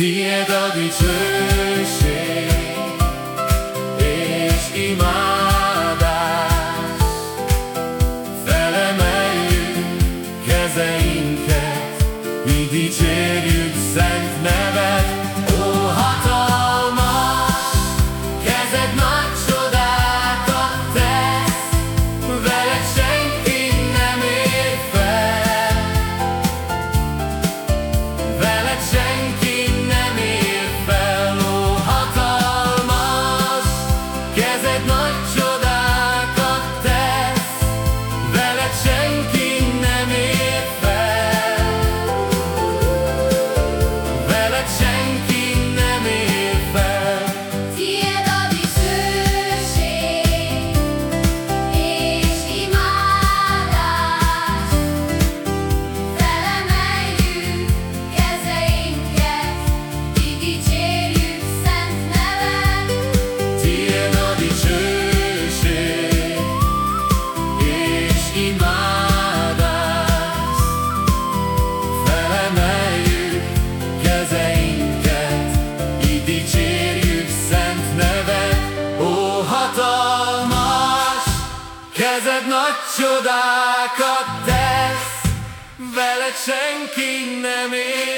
Tiéd a dicsőség és imádás, felemeljük kezeinket, сказать ночью nagy csodákat tesz, veled senki nem ér.